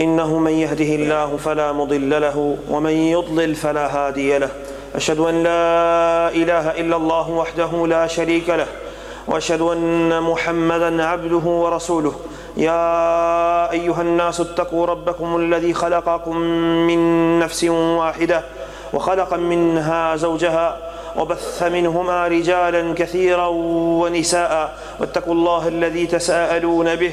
إنه من يهده الله فلا مضل له ومن يضلل فلا هادي له أشهد أن لا إله إلا الله وحده لا شريك له واشهد ان محمدا عبده ورسوله يا ايها الناس اتقوا ربكم الذي خلقكم من نفس واحده وخلق منها زوجها وبث منهما رجالا كثيرا ونساء واتقوا الله الذي تساءلون به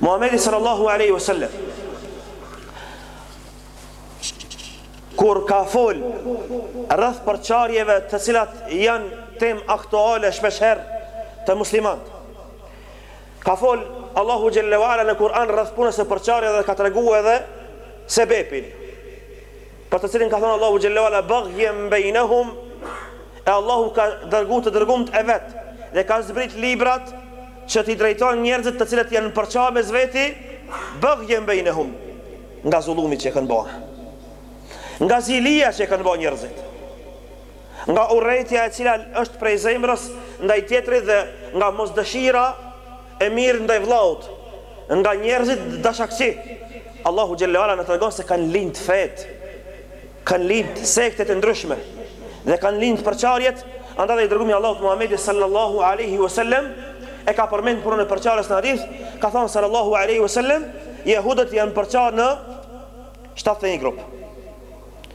Muhamedi sallallahu alaihi wasallam kur ka fol rreth përçarjeve të cilat janë temë aktuale shpeshherë te muslimanët. Ka fol Allahu xhalla wa ala në Kur'an rreth punës së përçarjeve dhe ka tregu edhe sebepin. për të cilin ka thon Allahu xhalla wa ala baghyan bainahum e Allahu ka dërgu të dërgumt e vet dhe ka zbrit librat që t'i drejtojnë njerëzit të cilët janë përça mes veti baghyan bainahum nga zullumi që e kanë ba nga zilia që e kanë ba njerëzit nga urrejtja e cila është prej zemrës ndaj tjetrit dhe nga mosdëshira E mirë ndaj vllaut, nga njerëzit dashakëqi. Allahu xhalla wa ala na tregon se kanë lindë fetë, kanë lindë sektet e ndryshme dhe kanë lindë përçarjet, andaj i dërgumi i Allahut Muhammedi sallallahu alaihi wasallam e ka përmend punën e përçarjes në hadith, ka thon sallallahu alaihi wasallam, jehudët janë përçarë në 71 grup.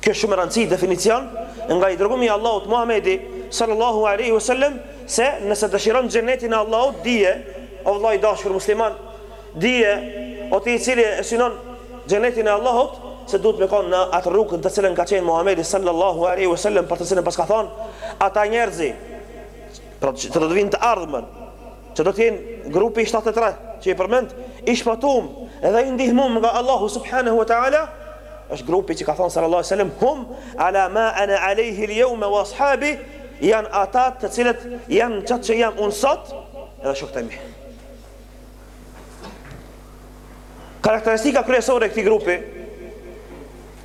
Kjo është shumë rëndësi definicion nga i dërgumi i Allahut Muhamedi sallallahu alaihi wasallam se nëse dëshiron xhenetin e Allahut dije o vëllai i dashur musliman dije o ti i cili e synon xhenetin e Allahut se duhet me kon në atë rrugë në të cilën ka qenë Muhamedi sallallahu alaihi wasallam për të cilën paska thonë ata njerëz pra që do të vinë të ardhmen që do të jenë grupi shtatëdhjetë e tre që i përmend, i shpëtum dhe i ndihmum nga Allahu subhanahu wa taala, është grupi që ka thon sallallahu alaihi wasallam hum ala ma ana alayhi al-yawma wa ashabi, janë ata të cilët janë n'qat që jam unë sot edhe shokët e mi. Karakteristika kryesore e këtij grupi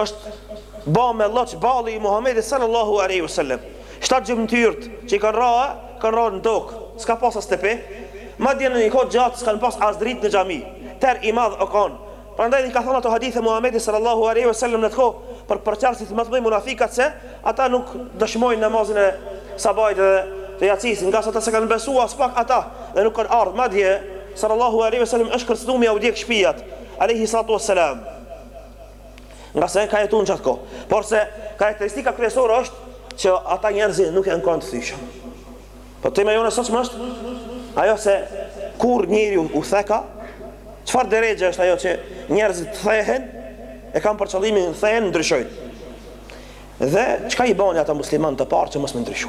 është ba me lloç balli i Muhamedit sallallahu alaihi wasallam. Shtat gjymtyrët që i kanë ra, kanë ra në tokë. S'ka pas as tepih. Madje në një kohë gjatë s'kanë pas as dritë në xhami. Terr i madh o kon. Prandaj i ka thënë ato hadithe Muhamedi sallallahu alaihi wasallam në atë kohë për përçarësit më të mëdhenj munafikat se ata nuk dëshmojnë namazin e sabahit dhe të jacisë, ngase ata s'kanë besuar as pak ata dhe nuk kanë ardhur. Madje sallallahu alaihi wasallam është kërcënuar me ua djeg shpijat. Alaihi salatu wassalam. ngase ka jetu në qat kohë. Por se karakteristika kryesore është që ata njerëzit nuk janë kon të thyshëm. Po tema jonë sot më është ajo se kur njeri u theka, çfarë derexhe është ajo që njerëzit thehen e kam për qëllimin thehen ndryshojnë. Dhe çka i bani ata musliman të parë që mos me ndryshu?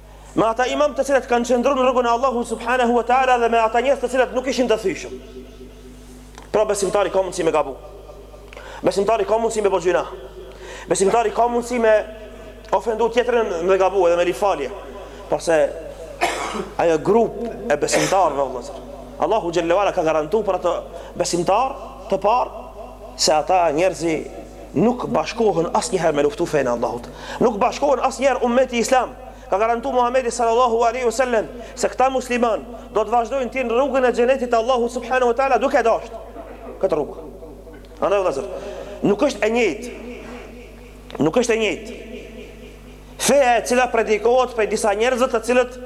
me ata imam të cilët kanë qëndru në rrugën e Allahu subhanahu wa ta'ala dhe me ata njerëz të cilët nuk ishin të thyshëm. Pra besimtari ka mundësi me gabu. Besimtari ka mundësi me bo gjynah. Besimtari ka mundësi me ofendu tjetrën me gabu edhe me li faljen. Pra se ajo grup e besimtarëve vëllezër. Allahu xhelle ve ala ka garantu për ato besimtarë të parë se ata njerëz Nuk bashkohen asnjëherë me luftu fenë e Allahut. Nuk bashkohen asnjëherë ummeti islam. Ka garantu Muhammedi sallallahu alaihi wasallam se këta muslimanë do të vazhdojnë n'rrugën e xhenetit të Allahut subhanahu wa taala duke e dashtë këtë rrugë. Andaj vëllazër, nuk është e njëjtë. Nuk është e njëjtë. Feja e cila predikohet prej disa njerëzve të cilët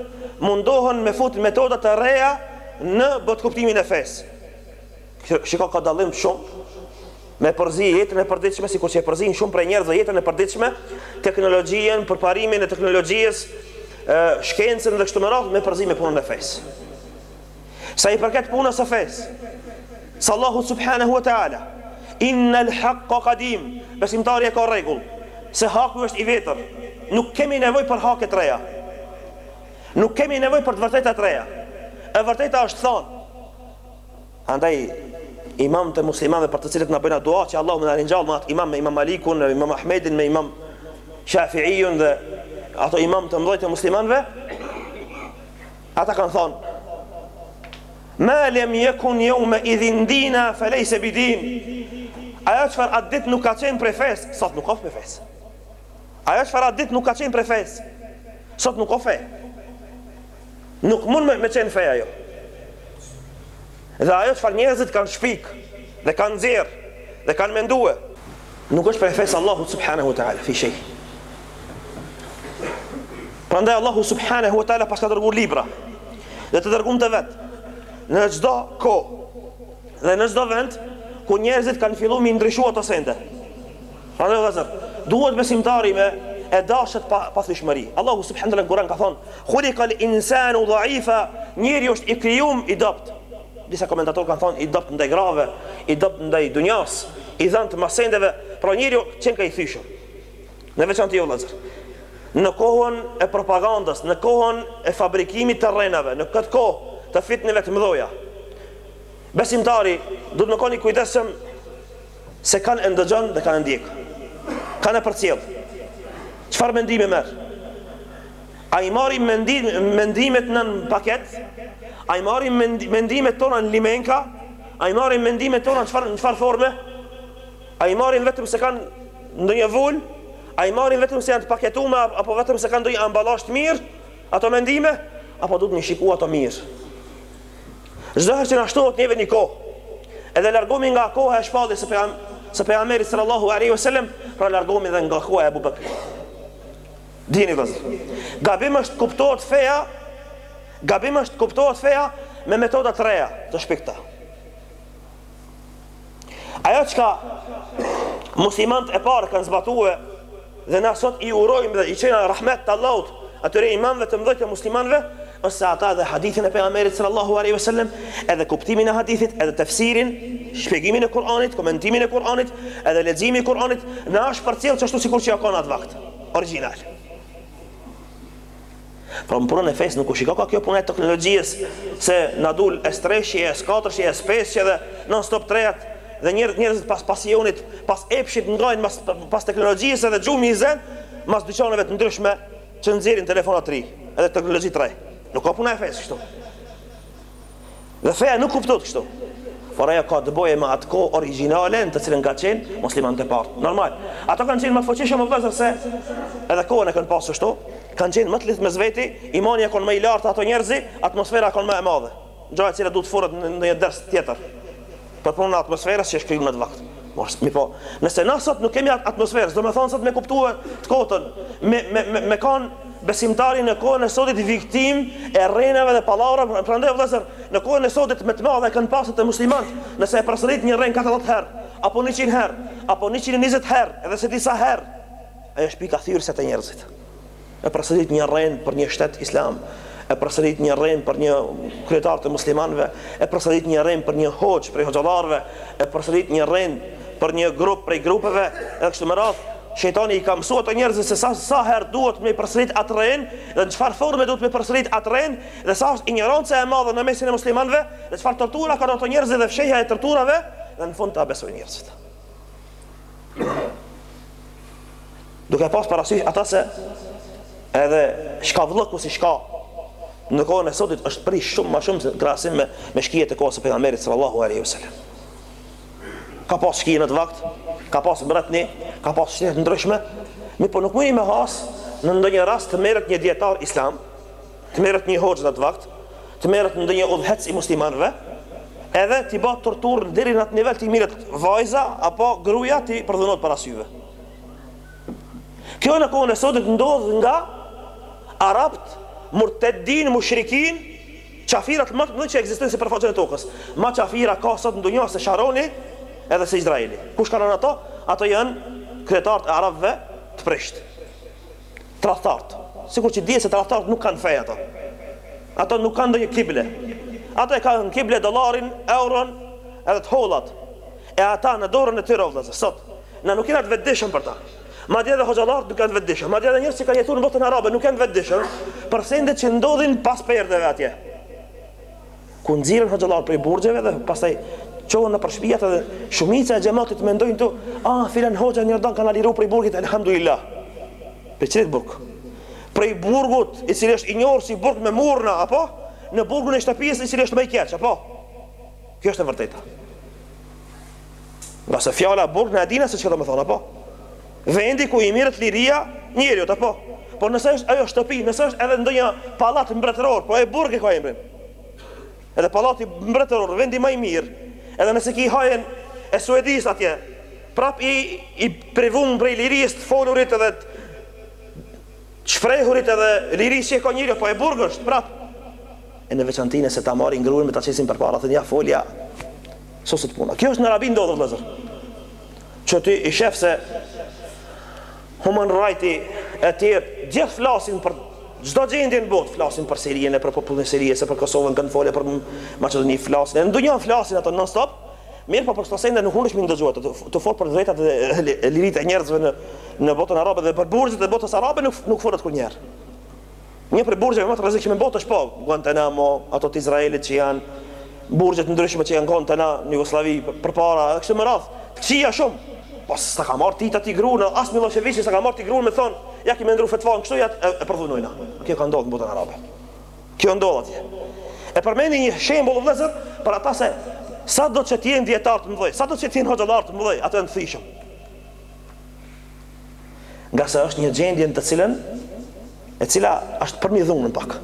mundohen me fut metoda të reja në botëkuptimin e fesë. Shikon ka dallim shumë Me përzi jetën e përditshme sikur që e përzinë shumë prej njerëzve jetën e përditshme, teknologjinë, përparimin e teknologjisë, shkencën dhe kështu me radhë me përzi me punën e fesë. Sa i përket punës së fesë, s'Allahut subhanahu wa taala, innal haqqa qadim, besimtari e ka rregull se haku është i vjetër. Nuk kemi nevojë për hake të reja. Nuk kemi nevojë për të vërteta të reja. E vërteta është thon Andaj imam të muslimanëve për të cilët na bëjmë dua që Allahu me na ringjall me ata imamë me Imam Malikun, me Imam Ahmedin, me Imam Shafi'un dhe ato imam të mëdhtë të muslimanëve. Ata kanë thënë Ma lem jekun jeume idhin dina felejse bidin Ajo çfarë atë dit nuk ka qenë prej fes sot nuk o prej fes Ajo çfarë atë dit nuk ka qenë prej fes sot nuk o fe Nuk mund me, me qenë fe ajo. Dhe ajo çfarë njerëzit kanë shpik, dhe kanë nxjerrë, dhe kanë mendue, nuk është prej fesë s'Allahut subhanahu ta'ala, fi shej. Prandaj Allahu subhanahu ta'ala paska dërgu libra, dhe të dërgum të vet, në çdo kohë, dhe në çdo vend, kur njerëzit kanë fillu mi ndryshu ato sende. Prandaj o vëllazër, duhet besimtari me e dashtë pa, pathyshmërinë. Allahu subhanahu teala në Kur'an ka thonë: "Khuliqa al-insanu dha'ifa", njeriu është i krijum i dobët. Disa komentatorë kanë thonë i dobët ndaj grave, i dobët ndaj dunjas, i dhant mas sendeve, pra njeriu qenka i thyshëm. Në veçanti o vëllazër, në kohën e propagandës, në kohën e fabrikimit të rrenave, në këtë kohë të fitneve të mëdha, besimtari duhet me kon i kujdesshëm Se kan e ndëgjon dhe kan e ndjek. Kan e përcjell. Çfarë mendime merr? A i marrim mendim, mendimet në në paket? A i marrim mendimet tona në limenka? A i marrim mendimet tona në çfarë, në çfarë forme? A i marrim vetëm se kanë ndonjë vulë? A i marrim vetëm se janë të paketume? Apo vetëm se kanë ndonjë ambalazh të mirë? Ato mendime? Apo duhet m'i shiku ato mirë? Çdo herë që na shtohet neve një kohë, edhe largohemi nga koha e shpalljes së pejam së pejgamberit sallallahu alaihi wasallam, pra largohemi dhe nga koha e Abu Bakr Sidikit, vllezër. Gabim është të kuptohet feja, gabim është të kuptohet feja me metoda të reja, të shpikta. Ajo çka muslimanët e parë kanë zbatu dhe na sot i urojmë dhe i çojmë rahmet të Allahut atyre imamëve të mëdhenj të muslimanëve, është se ata dhe hadithin e pejgamberit sallallahu alaihi wasallam, edhe kuptimin e hadithit, edhe tefsirin, shpjegimin e Kur'anit, komentimin e Kur'anit, edhe leximi i Kur'anit, na është përcjell qashtu sikur që u kanë atë vakt origjinal. Pra me punën e fesë nuk u shiko ka kjo puna e teknologjisë se na dul S treshi e S katërshi e S pesë dhe non stop të rejat dhe njerëz njerëzit pas pasionit pas epshit ngajnë mas pas teknologjisë dhe gjumi i zen mas dyqaneve të ndryshme që nxjerrin telefona të ri edhe teknologji të re nuk ka puna e fesë kështu Dhe feja nuk kuptohet kështu. Por ajo ka të bëjë me atë kohë origjinale në të cilën kanë qenë muslimanët e parë. Normal. Ata kanë qenë më të fuqishëm vëllezër se edhe kohën e kanë pasur kështu, kanë qenë më të lidht mes veti, imani u kanë më i lartë ato njerëzi, atmosfera u kanë më e madhe. Gjëja e cila duhet të futet në ndonjë ders tjetër. Për punën e atmosferës që është kriju në atë vakt. Mos, mirëpo, nëse na sot nuk kemi atmosferë, domethanë sot me kuptue të kotën, me, me, me, me kanë besimtari në kohën e sotit viktim e rrenave dhe pallavra, prandaj vllezër, në kohën e sotit me të madhe e kanë pasë edhe muslimant, nëse e përsërit një rrenë 40 herë, apo 100 herë, apo 120 herë, edhe se disa herë, ajo është pika thyerëse te njerëzit. E përsërit një rrenë për një shtet islam, e përsërit një rrenë për një kryetar të muslimanëve, e përsërit një rrenë për një hoxhë prej hoxhallarëve, e përsërit një rrenë për një grup prej grupeve, edhe kështu me radhë. Shejtani i ka mësu ato njerëzit se sa sa herë duhet me përsërit atë rrenë dhe në çfarë forme duhet me përsërit atë rrenë dhe sa është injoranca e madhe në mesin e muslimanëve dhe çfarë tortura kanë ato njerëzit dhe fshehja e torturave dhe në fund ta besojnë njerëzit. Duke pas parasysh ata se edhe shtet, vllezër, siç ka në kohën e sotit është prish shumë ma shumë krahasim me, me shtetet e kohës së pegamberit sallallahu aleyhi sallam. Ka pas shtete në atë vakt, ka pas mbretni, ka pas shtete të ndryshme, mirëpo nuk mundni me has në ndonjë rast të merret një dijetar islam, të merret një hoxhë në atë vakt, të merret ndonjë udhëheqës i muslimanëve, edhe t'i bëhet torturë deri në atë nivel t'i mirret vajza apo gruaja t'i përdhunohet para syve. Kjo në kohën e sodit ndodh nga arabët, murtedinë, mushrikinë, qafirat më të mëdhenj që ekzistojnë sipërfaqen e tokës. Ma qafira ka sot në dunjë se Sharoni edhe se Izraeli. Kush janë ato? Ato janë kryetarët e arabëve të prishtë. tradhtarët, sikur që dihet se tradhtarët nuk kanë fe ato. Ato nuk kanë ndonjë kible. Ato e kanë kible dollarin, euron, edhe të hollat. E ata në dorën e tyre vëllazë, sot na nuk jena të vetëdijshëm për ta. Madje edhe hoxhallarët nuk janë të vetëdijshëm. Madje edhe njerëzit që kanë jetuar në botën arabe nuk janë të vetëdijshëm për sendet që ndodhin pas perdeve atje. ku nxirren hoxhallarë prej burgjeve dhe pastaj çohen nëpër shtëpiat edhe shumica e xhamatit mendojnë tu, ah filan hoxha në Jordan e kanë liruar prej burgit, elhamdulillah. Për çfarë burg. Prej burgut, i cili është i njohur si burg me murna, apo në burgun e shtëpisë, i cili është më i keq, apo. Kjo është e vërteta. Ngase fjala burg a e dini se çka do me thonë, apo? Vendi ku i mirret liria njeriut, apo? Por nëse është ajo shtëpi, nëse është edhe ndonjë pallat mbretëror, prap burg e ka emrin. Edhe pallati mbretëror, vendi ma i mirë. Edhe nëse ki hajen e Suedisë atje, prap je i privum prej lirisë të folurit edhe të shfrehurit edhe lirisë që e ka njeriu, po ai burg është, prap. E në veçanti nëse ta marrin gruen me ta qesin përpara, thënë ja fol ja, soset puna. Kjo është në Arabi ndodh vëllazër. Që ti i shef se Human Righti etj gjithë flasin për çdo gjendje në botë, flasin për Sirinë e për popullin e Sirisë, për Kosovën kanë folë për Maqedoni flasin, në dunja flasin ato non stop. Mirëpo për këto sende nuk mundesh m'i ndëgju ata tu fol për drejtat dhe liritë e njerëzve në në botën arabe dhe për burgjet e botës arabe nuk nuk folet kurrnjëherë. Një prej burgjeve më të rrezikshme në botë është po Guantanamo, ato të Izraelit që janë, burgje të ndryshme që janë konë te na në Jugosllavi përpara, edhe kështu me radhë, të këqija shumë. Po s'ta ka marrë ti ti gruan, as Millosheviçi s'ta ka marrë ti gruan me thonë, ja ke me ndrru fetvan kështu ja e, e përdhunojna. Kjo ka ndodhur në botën arabe. Kjo ndodh atje. E përmendi një shembull vëllazër për ata se sa do të jenë dietar të mëdhenj, sa do të jenë hoxhallar të mëdhenj, ato janë të dijshëm. Ngase është një gjendje në të cilën e cila është përmbi dhunën pak.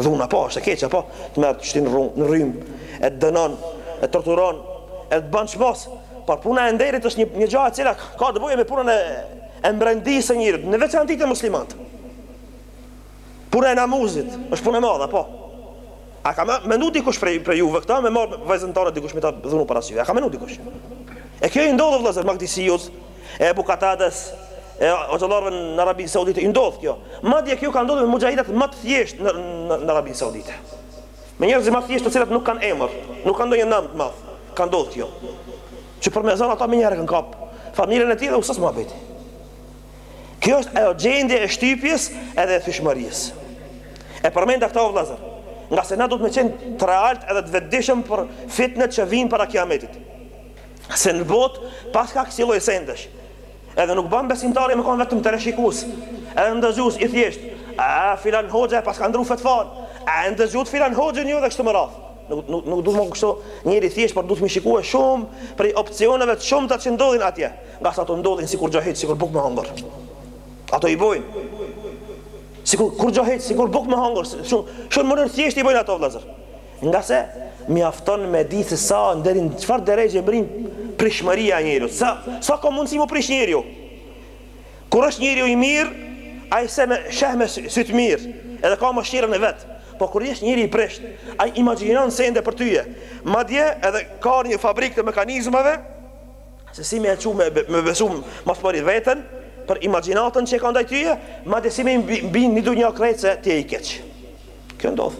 Dhuna po, është e keqja po, të merr të shtin rrym, në rrymë, e të dënon, e të torturon, e të bën çmos. Por puna e nderit është një një gjë e cila ka të bëjë me punën e e mbrendisë së njeriut, në veçanti të muslimanit. Puna e namuzit është punë e madhe, po. A ka mendu dikush prej prej juve këta me marrë vajzën tonde dikush me ta dhunu para syve. A ka mendu dikush? E kjo i ndodhi vëllazër Makdisiut, E Ebu Katades e hoxhallarëve në Arabinë Saudite i ndodh kjo. Madje kjo ka ndodhur me muxhahidat më të thjeshtë në, në, në Arabinë Saudite. Me njerëz më të thjeshtë të cilat nuk kanë emër, nuk kanë ndonjë nam të madh. Ka ndodhur kjo. Që për me zonë ata menjëherë kanë kap familjen e tij dhe u sos muhabet. Kjo është ajo gjendje e shtypjes edhe e thyshmërisë. E përmenda këta o vëllazër, nga se na duhet me qenë të realt edhe të vetëdijshëm për fitnet që vijnë para kiametit. Se në botë paska kësi lloj sendesh Edhe nuk bën besimtari me kon vetëm teleshikus Edhe ndëgjus i thjesht A filan hoxha e paska ndru fetfan A e ndëgjut filan hoxha një dhe kështu me radhë Nuk, nuk, nuk duhet me kështu njeri thjesht Por duhet me i shikue shumë Prej opcioneve të shumta që ndodhin atje Ngase ato ndodhin sikur thohet, sikur bukë me hongër Ato i bojnë Sikur, kur thohet, sikur bukë me hongër Shumë, shumë mënyrë të thjesht i bojnë ato vlazër Ngase mjafton me di se sa deri në çfarë derexhe mrin prishmëria e njeriut. Sa sa ka mundësi me u prish njeriu. Kur është njeriu i mirë, ai se me sheh me sy të mirë, edhe ka mëshirën e vet. Po kur është njeri i prisht, ai imagjinon sende për tyje. Madje edhe ka një fabrikë të mekanizmave se si me e çu me me besu më së pari veten për imagjinatën që ka ndaj tyje, madje si me bind dunjanë krejt se ti je i keq. Kjo ndodh.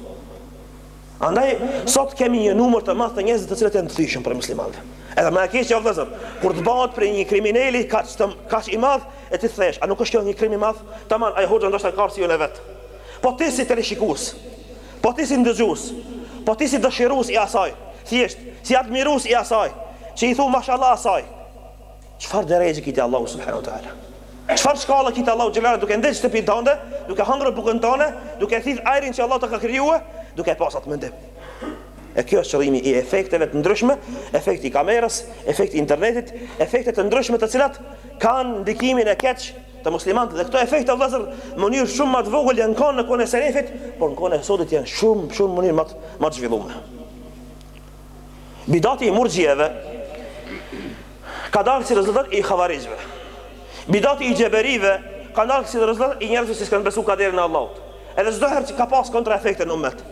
Andaj sot kemi një numër të madh të njerëzve të cilët janë të thyeshëm prej muslimanëve. Edhe më e keqja o vëllazër, kur të bëhet prej një krimineli kaq të kaq i madh e ti thesh, a nuk është kjo një krim i madh? Tamam, ai hoxha ndoshta ka arsyen e vet. Po ti si teleshikues, po ti si ndëgjues, po ti si dëshirues i asaj, thjesht si admirues i asaj, që i thu mashallah asaj. Çfarë derexhe ki te Allahu subhanahu teala? Çfarë shkalla ki te Allahu xhelalu duke ndejt në shtëpinë tënde, duke hangër bukën tënde, duke thith ajrin që Allahu të ka krijuar, duke pas atë mendim? E kjo është qëllimi i efekteve të ndryshme, efekti i kamerës, efekti i internetit, efekte të ndryshme të cilat kanë ndikimin e keq te muslimanët dhe këto efekte vëllazër në mënyrë shumë më të vogël janë kanë në kohën e selefit, por në kohën e sotit janë shumë shumë në mënyrë më më të zhvilluar. Bidati i murxhieve ka dalë si rezultat i havarixhve. Bidati i xheberive ka dalë si rezultat i njerëzve që s'kanë besuar kaderin e Allahut. Edhe çdo herë ka pas kontra efekte në umet.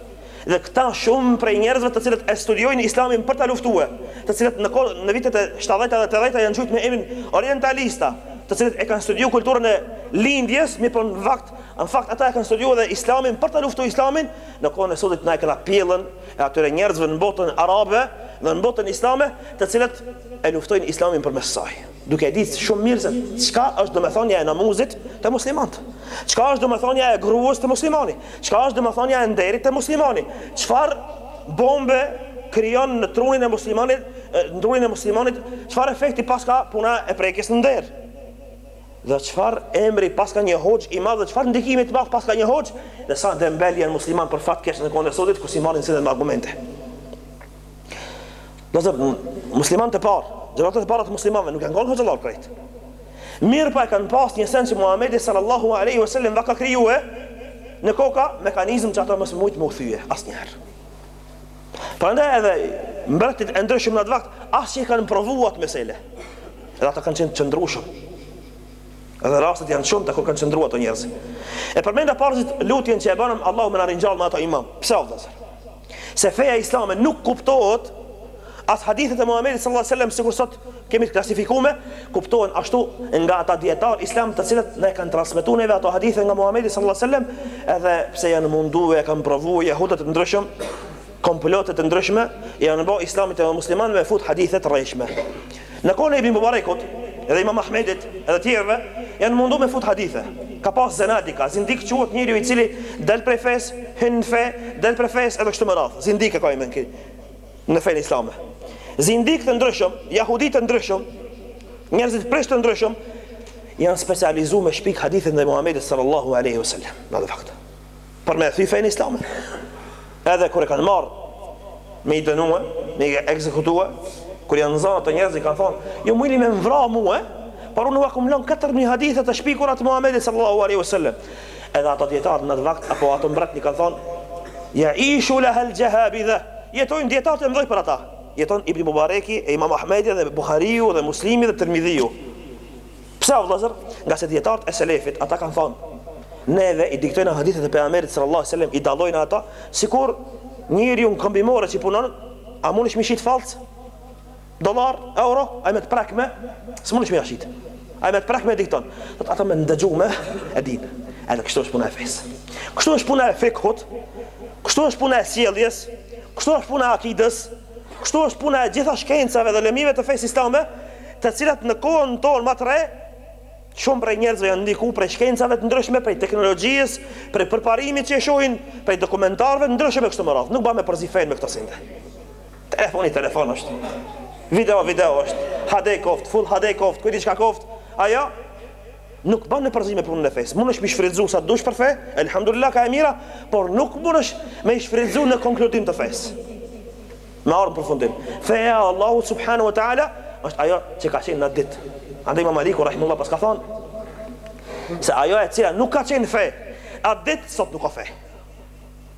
Dhe këta shumë prej njerëzve të cilët e studiojnë islamin për ta luftuar, të cilët në kohë në vitet e 70-ta dhe 80-ta janë quajtur me emrin orientalista, të cilët e kanë studiuar kulturën e lindjes, mirëpo në fakt, në fakt ata e kanë studiuar dhe islamin për ta luftuar islamin, Në kohën e sotit na e kena pjellën e atyre njerëzve në botën arabe dhe në botën islame të cilët e luftojnë islamin përmes saj, duke e ditë shumë mirë se çka është domethënia e namuzit te muslimantë, çka është domethënia e grues te muslimani, çka është domethënia e nderit te muslimani, çfarë bombe krijon në trunin e muslimanit, në trunin e muslimanit, çfarë efekti paska puna e prekjes në nder. Dhe çfarë emri paska një hoxhë i madh dhe çfarë ndikimi të madh paska një hoxhë dhe sa dembel janë muslimant për fat keq në kohën e sotit kur s'i marrin senet me argumente. Domethënë muslimant e parë, gjeneratat e para të muslimanëve nuk janë kon hoxhallarë krejt. Mirëpo e kanë pas një sens që Muhamedi sallallahu alaihi wasallam e ka krijue në koka mekanizëm që ata mos mujt me u thye asnjëherë. Prandaj edhe mbretënit e ndryshëm në atë vakt asë që kanë provu atë mesele. Edhe ata kanë qenë të qëndrushëm. Edhe rastet janë të shumta kur kanë qëndru ato njerëz. E përmenda parzit lutjen që e banëm Allahu me na ringjall me ato imam. Pse o vllazër? Se feja islame nuk kuptohet as hadithet e Muhammedit sallallahu sallam sikur sot I kemi të klasifikume, kuptohen ashtu nga ata djetarë islam të cilët na i kanë transmitu neve ato hadithe nga Muhammedi sallallahu alaihi wasallam, edhe pse janë mundu e kanë provu jehudët e ndryshëm, komplote të ndryshme ia kanë bo islamit e muslimanëve me fut hadithe të rejshme. Në kohën e Ibn Mubarekut, edhe imam Ahmedit, edhe tjerve, janë mundu me fut hadithe. Ka pas zenadika, zindik quhet njeri i cili del prej fes, hin në fe, del prej fes edhe kështu me radhë, zindik e ka emnin ky. në fenë islame. Zindik të ndryshëm, jahudi të ndryshëm, njerëz të prisht të ndryshëm, janë specializu me shpik hadithe ndaj Muhammedit sallallahu aleyhi vësallam, de fakto. Për me thy fenë islame. Edhe kur e kanë marrë, me i dënue, me i ekzekutue, kur janë zonë ato njerëzit, kanë thonë, ju jo, mujli me më vra mue, por unë v'a kam lënë 4.000 hadithe të shpikura të Muhammedit sallallahu aleyhi vësallam. Edhe ato djetarët në atë vakt, apo ato mbretni kanë thonë, jaishu lehel xhehabidhe, jetojnë djetarët e mdhoj për ata. Jeton Ibni Mubareki e Imam Ahmedi dhe Buhariu dhe Muslimi dhe Tërmidhiu. Pse o vllazër? Ngase djetarët e selefit, ata kanë thonë, neve i diktojna hadithet e pejgamberit sallallahu sallam, i dallojna ata, sikur njeri n'këmbimore qi punon, a mundesh me i shit fallc? Dollar, euro, ai me të prekme, s'mundesh me ja shit. Ai me të prekme e dikton. Dhe ata me ndëgjume e din. Edhe kështu është puna e fesë. Kështu është puna e fikhut. Kështu është puna e sjelljes. Kështu është puna e akidës. Kështu është puna e gjitha shkencave dhe lëmive të fesë islame, të cilat në kohën tonë më të re Shumë prej njerëzve janë ndiku prej shkencave të ndryshme, prej teknologjisë, prej përparimit që e shohin, prej dokumentarëve të ndryshëm e kështu me radhë. Nuk bën me përzi fen me këto sende. Telefoni telefon është. Video video është. HD koft, full HD koft, kujt diçka koft? Ajo nuk bën në përgjithësi punën e fesë. Mundesh me i shfridzu sa dush për fe, elhamdulillah ka t'mira, por nuk mundesh me i shfridzu në konkludim të fesë. Me ardhë përfundim. Feja Allahu subhanu wa ta'ala është ajo që ka qenë n'at ditë. Andaj imam Maliku, rahimullah, paska thonë, se ajo e cila nuk ka qenë fe, atë ditë, sot nuk ka fe.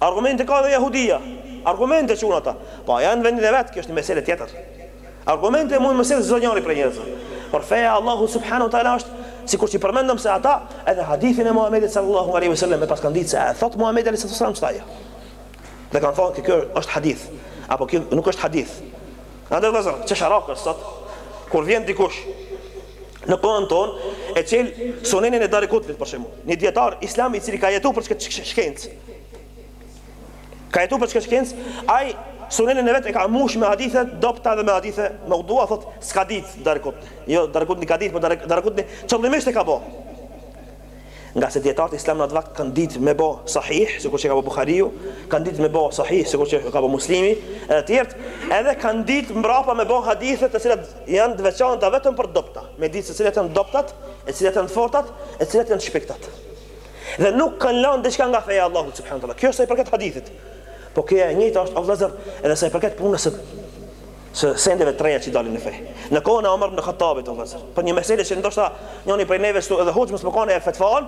Argumente ka dhe jahudia Argumente çon ata Po a janë në vendin e vet kjo është një mesele tjetër Argumente mund me sjell çdo njëri prej njerëzve Por feja e Allahut subhanahu teala është sikur që përmendëm se ata edhe hadithin e Muhamedit sallallahu alaihi wasallam e paskan ditë se e thot Muhamedi alaihi wasallam çtë Dhe kanë thonë se kjo është hadith apo kjo nuk është hadith Andaj vëllazër, qesharake sot kur vjen dikush në kohën tonë e çel sunenin e Dare Kutnit për shembull, një dietar islam i cili ka jetuar për këtë shkencë. Ka jetuar për këtë shkencë, ai sunenin e vet e ka mbushur me hadithe t'dobta dhe me hadithe meudua thot s'ka ditë Dare Kutni. Jo Dare Kutni ka ditë, por Dare Kutni qëllimisht e ka bo. nga se dijetarët islam në atë vakt kanë ditë me bë sahih, sikur që ka bo Buhariu, kanë ditë me bë sahih, sikur që ka bo Muslimi, edhe të tjerë, edhe kanë ditë mbrapa me bë hadithe të cilat janë të veçanta vetëm për t'dobta, me ditë se cilat janë t'dobtat, e cilat janë të fortat, e cilat janë të shpikta. Dhe nuk kanë lënë diçka nga feja e Allahut subhanuhu teala. Kjo është sa i përket hadithit. Po kjo e njëjta është o vëllazër edhe sa i përket punës së së sendeve të reja që dalin në fe. Në kohën e Omer ibn Khattabit, o vëllazër, për një meselë që ndoshta njëri prej neve këtu edhe hoxhë mos me kon e jep fetfan,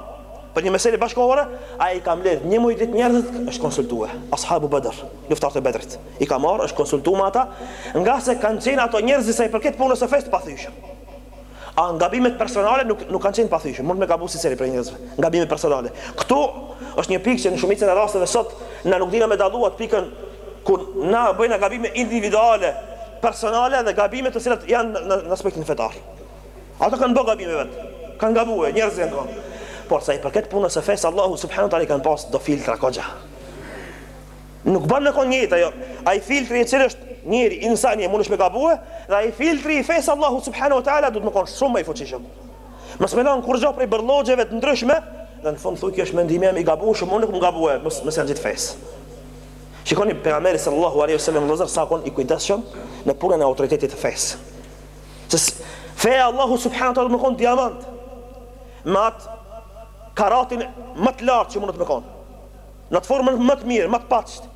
për një meselë bashkëkohore, ai i ka mbledh një muaj ditë njerëzit, është konsultuar. Ashabu Badr, luftarët e Bedrit, i ka marrë, është konsultuar me ata, nga se kanë qenë ato njerëz sa i përket punës së fesë të pathyeshëm. A nga gabimet personale nuk nuk kanë qenë të pathyshëm, mundet me gabu secili prej njerëzve. Gabime personale. Ktu është një pikë që në shumicën e rasteve sot na nuk dina me dallu atë pikën ku na bojna gabime individuale, personale dhe gabime të cilat janë në, në aspektin fetar. Ata kanë bërë gabime vet. Kanë gabuar njerëz janë kanë. Por sa i përket punës së fesë Allahu subhanahu taala kanë pas do filtra koxha. Nuk bën me kon njëjtë ajo. Ai filtri i cili është njeri insan e mundesh me gabue dhe ai filtri i fesë Allahut subhanahu wa taala duhet me kon shumë më i fuqishëm. Mos me lan kurgjë prej bërllogjeve të ndryshme dhe në fund thuj kjo është mendimi jem i gabuar se unë mund me gabue mos mos ja ngjit fesë. Shikoni pejgamberi sallallahu alaihi wasallam vëllazër sa kon i kujdesshëm në punën e autoritetit të fesë. Se feja Allahu subhanahu wa taala me kon diamant. Me atë karatin më të lartë që mundet me kon. Në të formën më të mirë, më të paçtë.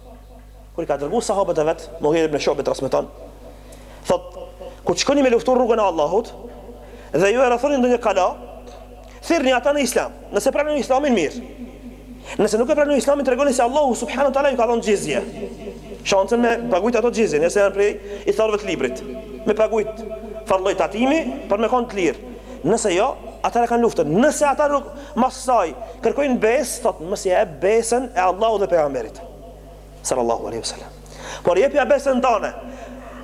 Kur i ka dërguar sahabët e vet, Mughire ibn Shu'be transmeton, thot, kur shkoni me luftu rrugën e Allahut dhe ju e rrethoni ndonjë kala, thirrni ata në Islam. Nëse pranojnë Islamin mirë. Nëse nuk e pranojnë Islamin, tregoni se Allahu subhanahu wa taala ju ka dhënë xhizje. Shansën me paguajt ato xhizje, nëse janë prej ithtarëve të librit. Me paguajt farë lloj tatimi për me kon të lirë. Nëse jo, atëherë kanë luftën. Nëse ata nuk mas kësaj kërkojnë besë, thotë mos ia jep besën e Allahut dhe pejgamberit sallallahu alaihi wasallam. Por jepja besën tonë.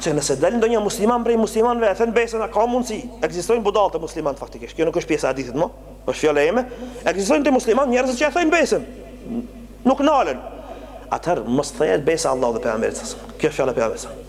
Që nëse del ndonjë musliman prej muslimanëve e then besën, ka mundsi. Ekzistojnë budallë te muslimanët faktikisht. Kjo nuk është pjesa e hadithit më. Po fjala ime, ekzistojnë te muslimanët njerëz që e thejnë besën. Nuk nalen. Atëherë mos thehet besa e Allahut dhe pejgamberit sallallahu alaihi wasallam. Kjo është fjala e pejgamberit.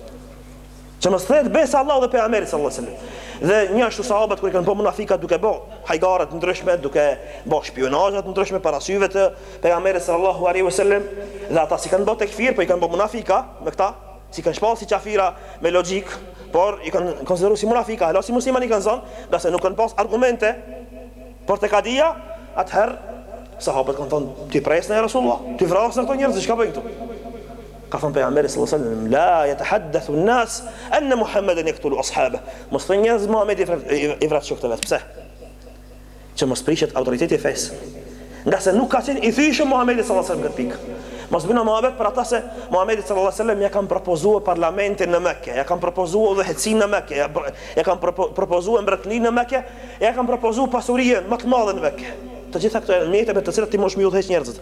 Që mos thehet besa e Allahut dhe pejgamberit sallallahu alaihi wasallam. Dhe njashtu sahabët kur i kanë parë munafikat duke bë hajgare të ndryshme, duke bë spiunazhe të ndryshme para syve të pejgamberit sallallahu alaihi wasallam, dhe ata s'i kanë bë tekfir, po i kanë bë munafika me këta, s'i kanë shpallë si kafira me logjikë, por i kanë konsideruar si munafika, hala si muslimanë i kanë zënë, ngase nuk kanë pas argumente për te kadia, atëherë sahabët kanë thonë t'i presna e Rasulullah, t'i vrasna këto njerëz, çka bëjnë këtu? Ka thënë Pejgamberi sallallahu alaihi wasallam, "La yatahaddathu an-nas anna Muhammadan yaqtulu ashabahu." Mos thonë njerëzit Muhammedi i vret i vret shokët e vet. Pse? Që mos prishet autoriteti i fesë. Ngase nuk ka qenë i thyshëm Muhamedi sallallahu alaihi wasallam në këtë pikë. Mos bëna muhabet për ata se Muhamedit sallallahu alaihi wasallam ja kanë propozuar parlamentin në Mekë, ja kanë propozuar udhëheqësinë në Mekë, ja, ja kanë propozuar mbretërinë në Mekë, ja kanë propozuar pasurinë më të madhe në Mekë. Të gjitha këto janë mjete me të cilat ti munsh me udhëheq njerëzit.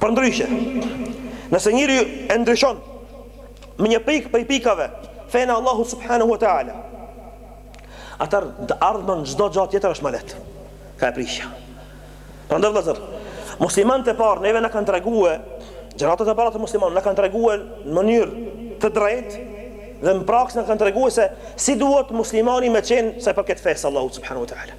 Përndryshe, nëse njeri e ndryshon me një pikë prej pikave fenë e Allahut subhanahu wa taala, atëherë të ardhmen çdo gjë tjetër është më lehtë. Kah prishja. Prandaj vëllazër, muslimanët e parë neve na kanë treguar gjeneratët e para të muslimanëve na kanë treguar në mënyrë të drejtë dhe në praksë na kanë treguar se si duhet muslimani me qenë sa i përket fesë së Allahut subhanahu wa taala.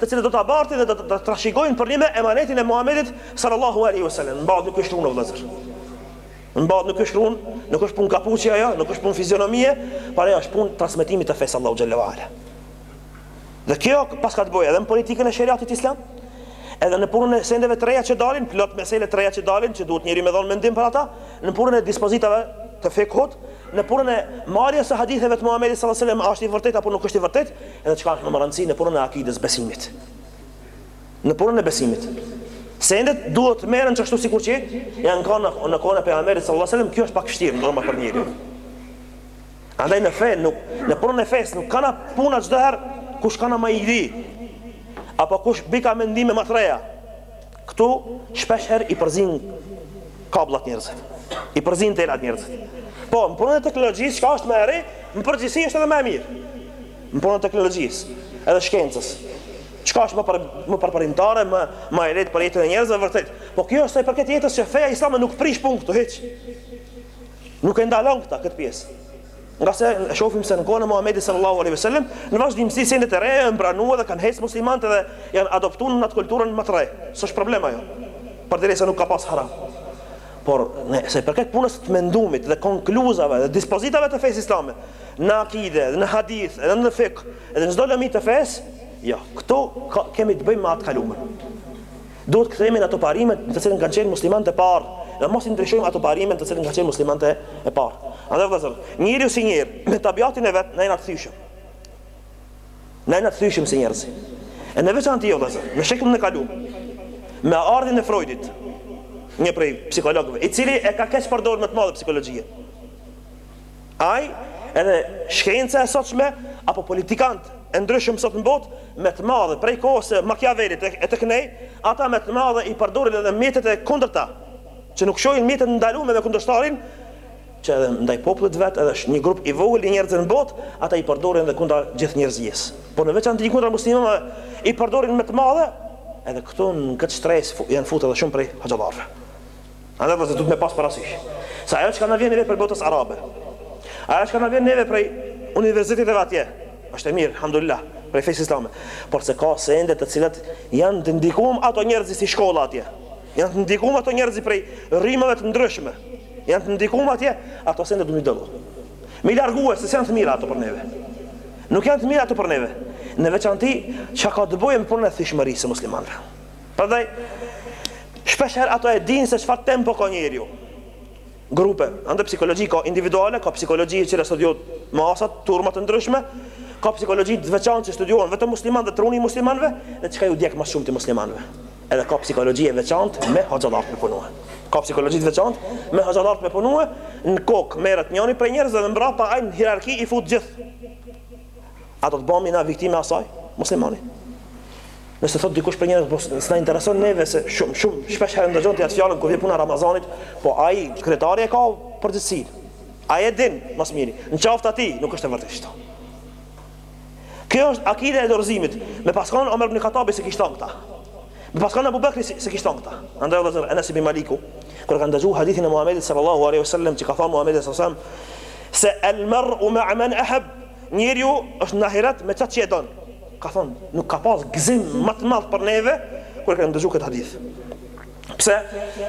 të cilët do ta bartin dhe do ta trashëgojnë përnime emanetin e Muhamedit sallallahu alaihi wasallam. Mbahet nuk është unë vëllazër. Mbahet nuk është unë, nuk është punë kapuçi ajo, nuk është punë fizionomie, por ajo është punë transmetimi të fesë së Allahut xhelle ue ala. Dhe kjo pas ka të bëjë edhe në politikën e sheriatit islam, edhe në punën e sendeve të reja që dalin, plot mesele të reja që dalin, që duhet njeri me dhon mendim për ata, në punën e dispozitave të fikhut, në punën e marrjes së haditheve të Muhamedit sallallahu alaihi wasallam, është i vërtetë apo nuk është i vërtetë? Edhe çka është më me rëndësi në punën e akides, besimit. Në punën e besimit. Sendet duhet të merren qashtu sikur që janë kanë në kohën e pejgamberit sallallahu alajhi wasallam, kjo është pak vështirë normal për njerin. Andaj në fe nuk në punën e fesë nuk kanka puna çdo herë kush kanka më i di. Apo kush bika mendime më të reja. Këtu shpesh herë i përzinë kabllat njerëzit, i përzinë telat njerëzit. Po, në punën e teknologjisë, çka është më e re, në përgjithësi është edhe më e mirë. Në punën e teknologjisë, edhe shkencës. Çka është më për, më përparimtare, më më e lehtë për jetën e njerëzve vërtet. Po kjo është sa i përket jetës që feja islame nuk prish punë ktu hiç. Nuk e ndalon këtë këtë pjesë. Ngase e shofim se në kohën e Muhammedi sallallahu alaihi wasallam në vazhdimësi sendet e reja i pranoi edhe kanë hecë muslimanët edhe janë adoptu në atë kulturën ma të re. S'është problem ajo, përderisa nuk ka pas haram. Por, ne, sa i përket punës së të mendumit dhe konkluzave dhe dispozitave të fesë islame, në akide, në hadith, edhe në fikh, edhe në çdo lëmi të fesë, jo, këtu ka, kemi të bëjmë me atë të kalumen. Duhet të kthehemi në ato parime në të cilën kanë qenë muslimanët e parë dhe mos i ndryshojmë ato parime në të cilën kanë qenë muslimanët e e parë. Andaj vëllazër, njeriu si njeri me tabiatin e vet na jena të thyshëm. Na jena të thyshëm si njerëz. E në veçanti jo vëllazër, në shekullin e kaluar me ardhjen e Freudit, një prej psikologëve, i cili e ka keq përdorur me të madhe psikologjinë. Ai edhe shkenca e sotshme apo politikant e ndryshëm sot në botë me të madhe prej kohës së Makiavelit e tëknej, ata me të madhe i përdorin edhe mjetet e kundërta, që nuk shohin mjete të ndalume me kundërshtarin, që edhe ndaj popullit vet edhe si një grup i vogël i njerëzve në botë, ata i përdorin edhe kundra gjithë njerëzisë. Por në veçanti kundra muslimanëve i përdorin me të madhe, edhe këtu në këtë shtresë janë futur edhe shumë prej hoxhallarëve. Andaj vëllazër duhet me pas parasysh se ajo çka na vjen neve prej botës arabe, ajo çka na vjen neve prej universiteteve atje, është e mirë, alhamdulillah, prej fesë islame, por se ka sende të cilat janë të ndikuar ato njerëz si shkolla atje. Janë të ndikuar ato njerëz prej rrymave të ndryshme. Janë të ndikuar atje, ato sende duhet me i dallu. Me i largue se s'janë të mira ato për neve. Nuk janë të mira ato për neve. Në veçanti, çka ka të bëjë me punën e thyshmërisë së muslimanëve. Prandaj shpesh herë ato e dinë se çfarë temp po ka njeriu. Grupe, andaj psikologji ka individuale, ka psikologji që studion masat, turma të ndryshme, ka psikologji të veçantë që studion vetëm musliman dhe truni i muslimanëve, dhe çka ju djeg ma shumë muslimanëve. Edhe ka psikologji e veçantë me hoxhallarët me punue. Ka psikologji të veçantë me hoxhallarët me punue, në kokë merret njëri prej njerëzve dhe mbrapa ai në hierarki i fut gjithë. A do të bëhemi na viktimë e asaj? Muslimani. Nëse thot dikush për njerëz, po s'na intereson neve se shumë shumë shpesh herë ndëgjon ti atë fjalën kur vjen puna Ramazanit, po ai kryetari e ka përgjegjësinë. Ai e din më së miri. Në qafë të atij nuk është e vërtetë kështu. Kjo është akide e dorëzimit. Me pas kon Omer ibn Khattabi s'e kish thon këta. Me pas kon Abu Bakri s'e kish thon këta. Andaj Allahu Anas ibn Maliku, kur kanë dëgjuar hadithin e Muhamedit sallallahu alaihi wasallam, që ka thënë Muhamedi sallallahu alaihi wasallam se al mar'u ma'a man ahab Njeriu është në ahiret me çat që e don. Ka thon, nuk ka pas gëzim më të madh për neve kur e kam dëgju këtë hadith. Pse?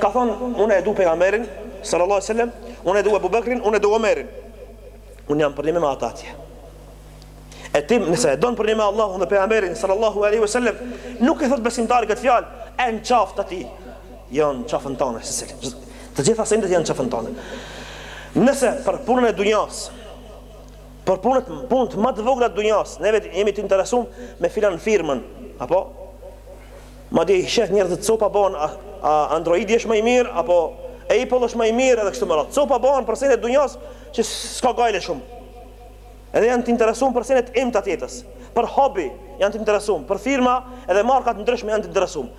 Ka thon, unë e dua pejgamberin sallallahu alaihi wasallam, unë e dua Abu Bakrin, unë e dua Omerin. Unë jam për ni me ata atje. E tim nëse e don për një me Allahun dhe pejgamberin sallallahu alaihi wasallam, nuk e thot besimtari këtë fjalë, e në qafë të tij. Jo në qafën tonë, se Të gjitha sendet janë n'qafën tonë. Nëse për punën e dunjas, Por punët, punët më të vogla të dunjas, ne vetë jemi të interesum me filan firmën, apo madje i sheh njerëzit copa bon a, a Androidi është ma i mirë Apo Apple është ma i mirë edhe kështu me radhë Copa bon për senet e dunjas që s'ka gajle shumë Edhe janë të interesumë për senet imta t'jetës Për hobi janë të interesumë Për firma edhe marka t'ndryshme janë të interesumë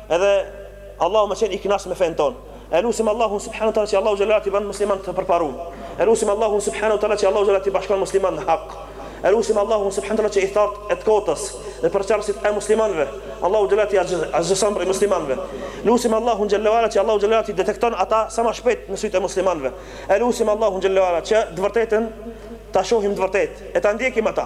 Edhe Allahu me qenë i kënaqur me fenë tonë. E lusim Allahun subhanahu teala që Allahu xhelat t'i bën muslimanët të përparuar. E lusim Allahun subhanahu teala që Allahu xhelat t'i bashkon muslimanët në hak. E lusim Allahun subhanahu teala që ithtarët e të kotës dhe përçarësit e muslimanëve. Allahu xhelat i asgjëson prej muslimanëve. Lusim Allahun xhelat që Allahu xhelat i detekton ata sa më shpejt në sytë e muslimanëve. E lusim Allahun xhelat që të vërtetën ta shohim të vërtetë e ta ndjekim ata.